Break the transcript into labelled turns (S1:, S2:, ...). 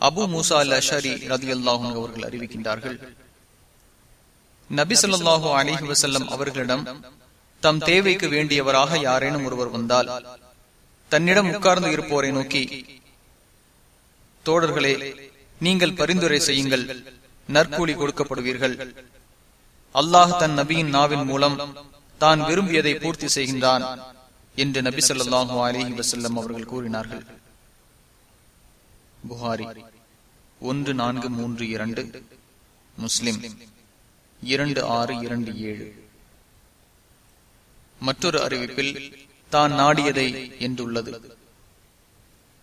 S1: அபு மூசா அல் அஷரி ரதி அல்லாஹும் அவர்கள் அறிவிக்கின்றார்கள் நபி சொல்லாஹு அலிஹி வசல்லம் அவர்களிடம் தம் தேவைக்கு வேண்டியவராக யாரேனும் ஒருவர் வந்தால் தன்னிடம் உட்கார்ந்து இருப்போரை நோக்கி தோழர்களே நீங்கள் பரிந்துரை செய்யுங்கள் நற்கூலி கொடுக்கப்படுவீர்கள். அல்லாஹ் தன் நபியின் நாவின் மூலம் தான் விரும்பியதை பூர்த்தி செய்கின்றான். என்று நபி சொல்லாஹு அலிஹி வசல்லம் அவர்கள் கூறினார்கள். புகாரி ஒன்று நான்கு மூன்று இரண்டு முஸ்லிம் இரண்டு ஆறு இரண்டு ஏழு. மற்றொரு அறிவிப்பில் தான் நாடியதை என்றுள்ளது.